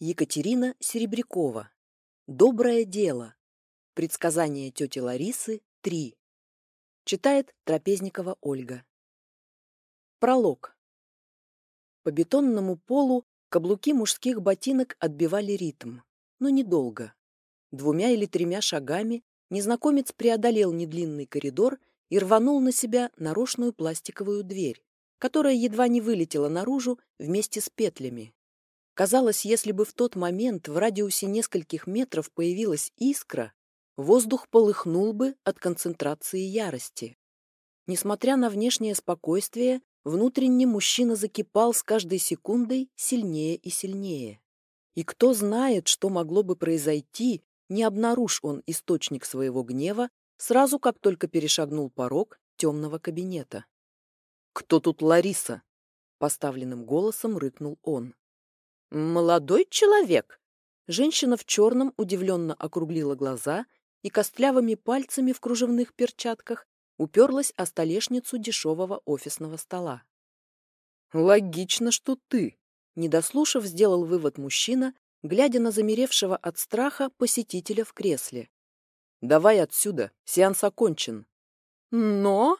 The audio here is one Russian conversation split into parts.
Екатерина Серебрякова. Доброе дело. Предсказание тети Ларисы 3. Читает Трапезникова Ольга. Пролог. По бетонному полу каблуки мужских ботинок отбивали ритм, но недолго. Двумя или тремя шагами незнакомец преодолел недлинный коридор и рванул на себя нарочную пластиковую дверь, которая едва не вылетела наружу вместе с петлями. Казалось, если бы в тот момент в радиусе нескольких метров появилась искра, воздух полыхнул бы от концентрации ярости. Несмотря на внешнее спокойствие, внутренне мужчина закипал с каждой секундой сильнее и сильнее. И кто знает, что могло бы произойти, не обнаружь он источник своего гнева сразу, как только перешагнул порог темного кабинета. «Кто тут Лариса?» — поставленным голосом рыкнул он. «Молодой человек!» Женщина в черном удивленно округлила глаза и костлявыми пальцами в кружевных перчатках уперлась о столешницу дешевого офисного стола. «Логично, что ты!» Не дослушав, сделал вывод мужчина, глядя на замеревшего от страха посетителя в кресле. «Давай отсюда, сеанс окончен». «Но...»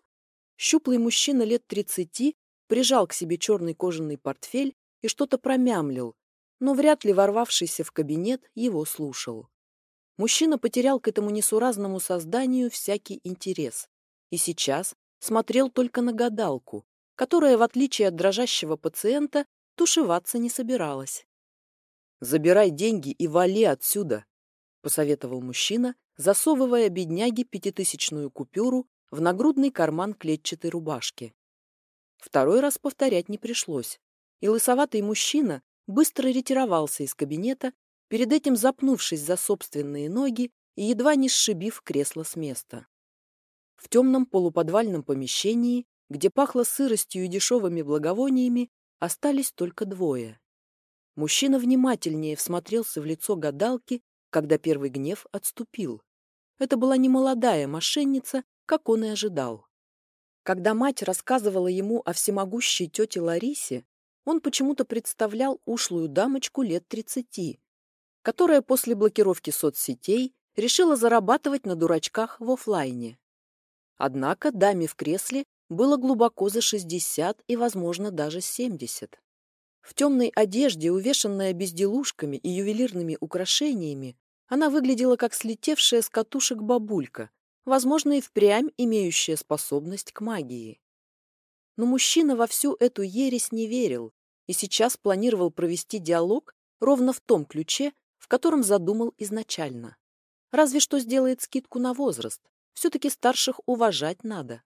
Щуплый мужчина лет тридцати прижал к себе черный кожаный портфель и что-то промямлил, но вряд ли ворвавшийся в кабинет его слушал. Мужчина потерял к этому несуразному созданию всякий интерес и сейчас смотрел только на гадалку, которая, в отличие от дрожащего пациента, тушеваться не собиралась. «Забирай деньги и вали отсюда», — посоветовал мужчина, засовывая бедняге пятитысячную купюру в нагрудный карман клетчатой рубашки. Второй раз повторять не пришлось, и лысоватый мужчина быстро ретировался из кабинета, перед этим запнувшись за собственные ноги и едва не сшибив кресло с места. В темном полуподвальном помещении, где пахло сыростью и дешевыми благовониями, остались только двое. Мужчина внимательнее всмотрелся в лицо гадалки, когда первый гнев отступил. Это была не молодая мошенница, как он и ожидал. Когда мать рассказывала ему о всемогущей тете Ларисе, он почему-то представлял ушлую дамочку лет тридцати, которая после блокировки соцсетей решила зарабатывать на дурачках в офлайне. Однако даме в кресле было глубоко за шестьдесят и, возможно, даже семьдесят. В темной одежде, увешанная безделушками и ювелирными украшениями, она выглядела как слетевшая с катушек бабулька, возможно, и впрямь имеющая способность к магии. Но мужчина во всю эту ересь не верил и сейчас планировал провести диалог ровно в том ключе, в котором задумал изначально. Разве что сделает скидку на возраст. Все-таки старших уважать надо.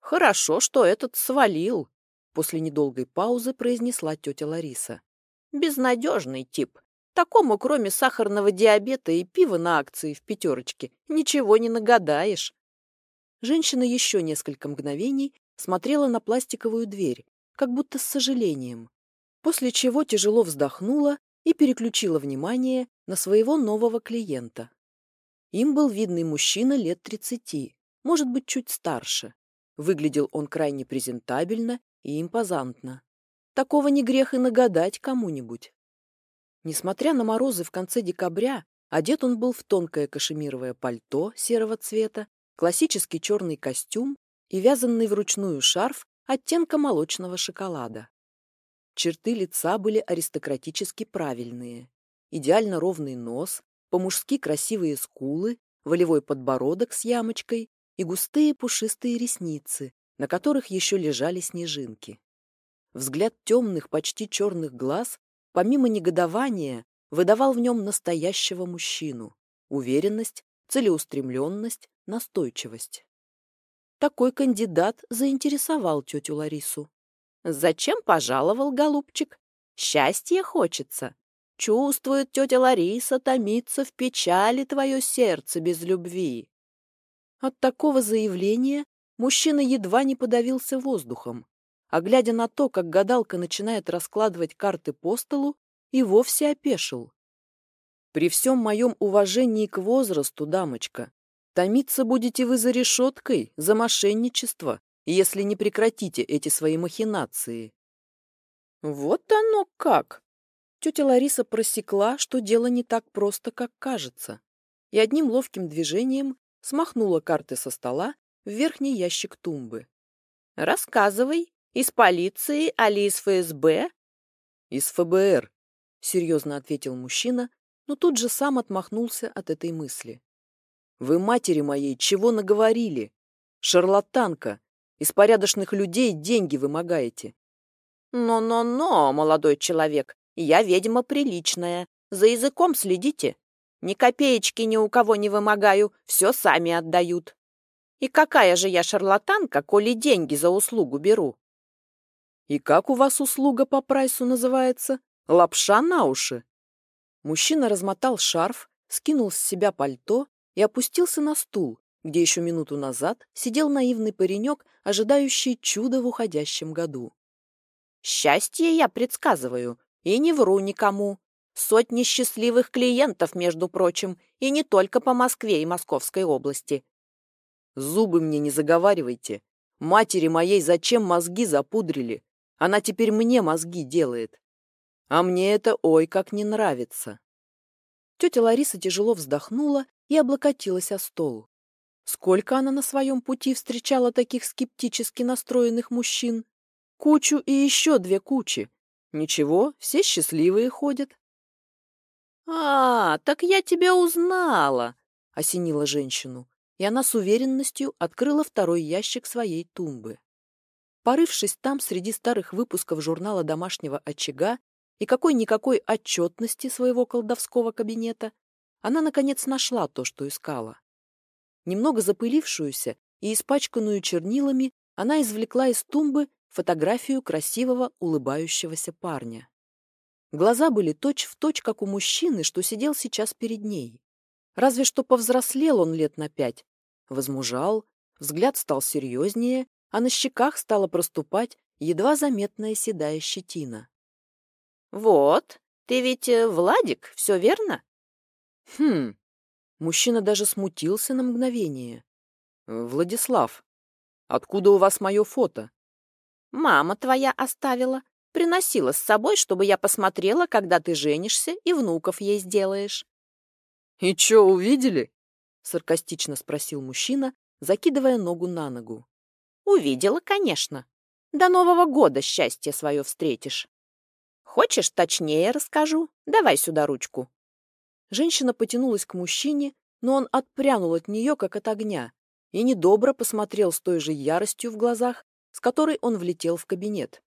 «Хорошо, что этот свалил», — после недолгой паузы произнесла тетя Лариса. «Безнадежный тип. Такому, кроме сахарного диабета и пива на акции в пятерочке, ничего не нагадаешь». Женщина еще несколько мгновений смотрела на пластиковую дверь, как будто с сожалением, после чего тяжело вздохнула и переключила внимание на своего нового клиента. Им был видный мужчина лет тридцати, может быть, чуть старше. Выглядел он крайне презентабельно и импозантно. Такого не грех и нагадать кому-нибудь. Несмотря на морозы в конце декабря, одет он был в тонкое кашемировое пальто серого цвета, классический черный костюм и вязанный вручную шарф оттенка молочного шоколада. Черты лица были аристократически правильные. Идеально ровный нос, по-мужски красивые скулы, волевой подбородок с ямочкой и густые пушистые ресницы, на которых еще лежали снежинки. Взгляд темных, почти черных глаз, помимо негодования, выдавал в нем настоящего мужчину, уверенность, целеустремленность, настойчивость. Такой кандидат заинтересовал тетю Ларису. «Зачем пожаловал, голубчик? Счастье хочется. Чувствует тетя Лариса, томится в печали твое сердце без любви». От такого заявления мужчина едва не подавился воздухом, а глядя на то, как гадалка начинает раскладывать карты по столу, и вовсе опешил. «При всем моем уважении к возрасту, дамочка, Томиться будете вы за решеткой, за мошенничество, если не прекратите эти свои махинации. Вот оно как! Тетя Лариса просекла, что дело не так просто, как кажется, и одним ловким движением смахнула карты со стола в верхний ящик тумбы. «Рассказывай, из полиции, али из ФСБ?» «Из ФБР», — серьезно ответил мужчина, но тут же сам отмахнулся от этой мысли. «Вы матери моей чего наговорили? Шарлатанка! Из порядочных людей деньги вымогаете!» «Но-но-но, молодой человек, я ведьма приличная. За языком следите. Ни копеечки ни у кого не вымогаю, все сами отдают. И какая же я шарлатанка, коли деньги за услугу беру?» «И как у вас услуга по прайсу называется? Лапша на уши?» Мужчина размотал шарф, скинул с себя пальто и опустился на стул, где еще минуту назад сидел наивный паренек, ожидающий чуда в уходящем году. «Счастье я предсказываю, и не вру никому. Сотни счастливых клиентов, между прочим, и не только по Москве и Московской области». «Зубы мне не заговаривайте. Матери моей зачем мозги запудрили? Она теперь мне мозги делает. А мне это ой как не нравится. Тетя Лариса тяжело вздохнула и облокотилась о стол. Сколько она на своем пути встречала таких скептически настроенных мужчин? Кучу и еще две кучи. Ничего, все счастливые ходят. «А, так я тебя узнала!» — осенила женщину, и она с уверенностью открыла второй ящик своей тумбы. Порывшись там среди старых выпусков журнала «Домашнего очага» и какой-никакой отчетности своего колдовского кабинета, она, наконец, нашла то, что искала. Немного запылившуюся и испачканную чернилами, она извлекла из тумбы фотографию красивого улыбающегося парня. Глаза были точь-в-точь, точь, как у мужчины, что сидел сейчас перед ней. Разве что повзрослел он лет на пять, возмужал, взгляд стал серьезнее, а на щеках стала проступать едва заметная седая щетина. «Вот, ты ведь э, Владик, все верно?» «Хм...» Мужчина даже смутился на мгновение. «Владислав, откуда у вас мое фото?» «Мама твоя оставила. Приносила с собой, чтобы я посмотрела, когда ты женишься и внуков ей сделаешь». «И чё, увидели?» — саркастично спросил мужчина, закидывая ногу на ногу. «Увидела, конечно. До Нового года счастье свое встретишь». Хочешь, точнее расскажу? Давай сюда ручку. Женщина потянулась к мужчине, но он отпрянул от нее, как от огня, и недобро посмотрел с той же яростью в глазах, с которой он влетел в кабинет.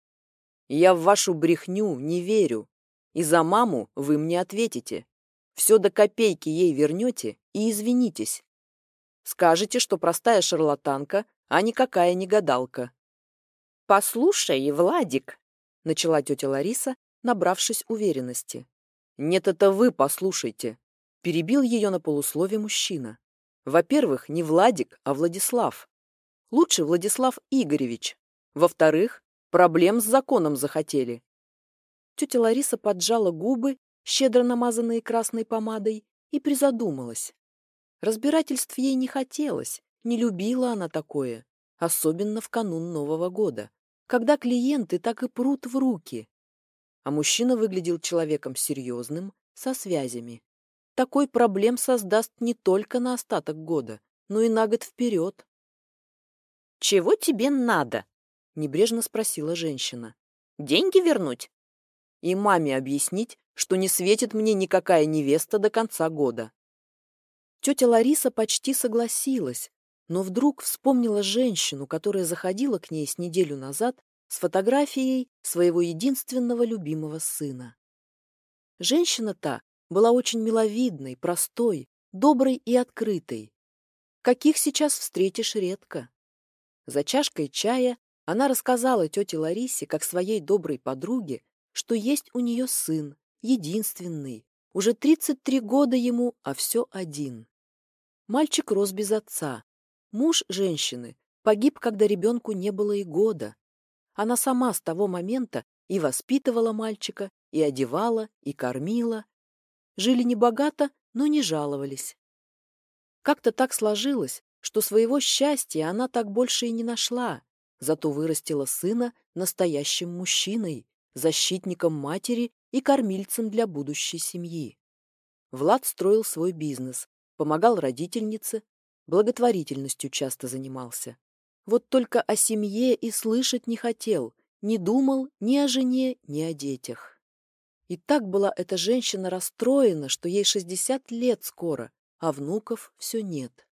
«Я в вашу брехню не верю, и за маму вы мне ответите. Все до копейки ей вернете и извинитесь. Скажете, что простая шарлатанка, а никакая не гадалка». «Послушай, Владик», — начала тетя Лариса, набравшись уверенности. «Нет, это вы послушайте!» Перебил ее на полуслове мужчина. «Во-первых, не Владик, а Владислав. Лучше Владислав Игоревич. Во-вторых, проблем с законом захотели». Тетя Лариса поджала губы, щедро намазанные красной помадой, и призадумалась. Разбирательств ей не хотелось, не любила она такое, особенно в канун Нового года, когда клиенты так и прут в руки, а мужчина выглядел человеком серьезным, со связями. Такой проблем создаст не только на остаток года, но и на год вперед. «Чего тебе надо?» — небрежно спросила женщина. «Деньги вернуть?» «И маме объяснить, что не светит мне никакая невеста до конца года». Тетя Лариса почти согласилась, но вдруг вспомнила женщину, которая заходила к ней с неделю назад с фотографией своего единственного любимого сына. Женщина та была очень миловидной, простой, доброй и открытой. Каких сейчас встретишь редко. За чашкой чая она рассказала тете Ларисе, как своей доброй подруге, что есть у нее сын, единственный, уже 33 года ему, а все один. Мальчик рос без отца. Муж женщины погиб, когда ребенку не было и года. Она сама с того момента и воспитывала мальчика, и одевала, и кормила. Жили небогато, но не жаловались. Как-то так сложилось, что своего счастья она так больше и не нашла, зато вырастила сына настоящим мужчиной, защитником матери и кормильцем для будущей семьи. Влад строил свой бизнес, помогал родительнице, благотворительностью часто занимался. Вот только о семье и слышать не хотел, не думал ни о жене, ни о детях. И так была эта женщина расстроена, что ей 60 лет скоро, а внуков все нет.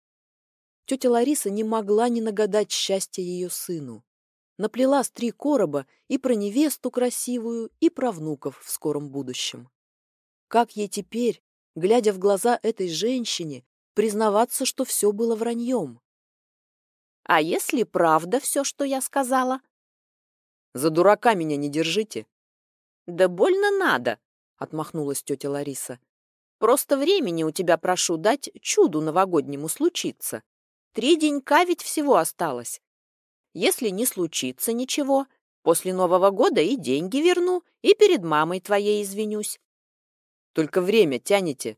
Тетя Лариса не могла не нагадать счастья ее сыну. Наплела с три короба и про невесту красивую, и про внуков в скором будущем. Как ей теперь, глядя в глаза этой женщине, признаваться, что все было враньем? А если правда все, что я сказала? За дурака меня не держите. Да больно надо, отмахнулась тетя Лариса. Просто времени у тебя прошу дать чуду новогоднему случиться. Три денька ведь всего осталось. Если не случится ничего, после Нового года и деньги верну, и перед мамой твоей извинюсь. Только время тянете.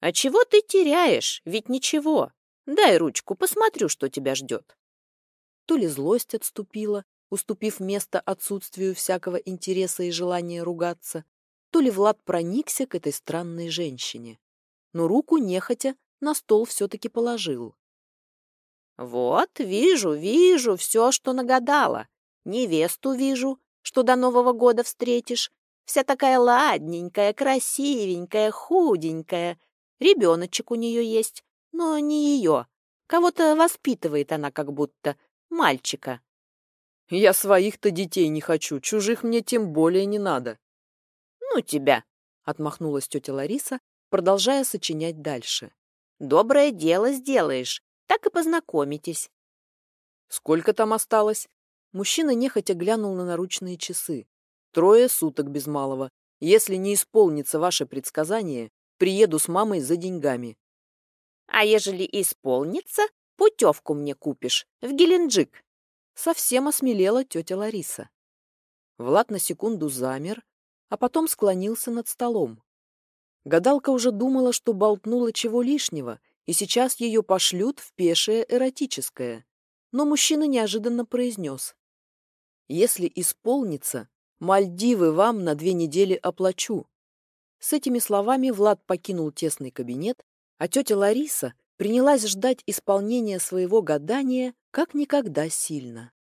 А чего ты теряешь? Ведь ничего. Дай ручку, посмотрю, что тебя ждет. То ли злость отступила, уступив место отсутствию всякого интереса и желания ругаться, то ли Влад проникся к этой странной женщине. Но руку нехотя на стол все-таки положил. «Вот, вижу, вижу все, что нагадала. Невесту вижу, что до Нового года встретишь. Вся такая ладненькая, красивенькая, худенькая. Ребеночек у нее есть, но не ее. Кого-то воспитывает она как будто, мальчика. Я своих-то детей не хочу, чужих мне тем более не надо. Ну тебя, отмахнулась тетя Лариса, продолжая сочинять дальше. Доброе дело сделаешь, так и познакомитесь. Сколько там осталось? Мужчина нехотя глянул на наручные часы. Трое суток без малого. Если не исполнится ваше предсказание, приеду с мамой за деньгами. А ежели исполнится, путевку мне купишь в Геленджик. Совсем осмелела тетя Лариса. Влад на секунду замер, а потом склонился над столом. Гадалка уже думала, что болтнула чего лишнего, и сейчас ее пошлют в пешее эротическое. Но мужчина неожиданно произнес. «Если исполнится, Мальдивы вам на две недели оплачу». С этими словами Влад покинул тесный кабинет, а тетя Лариса принялась ждать исполнения своего гадания как никогда сильно.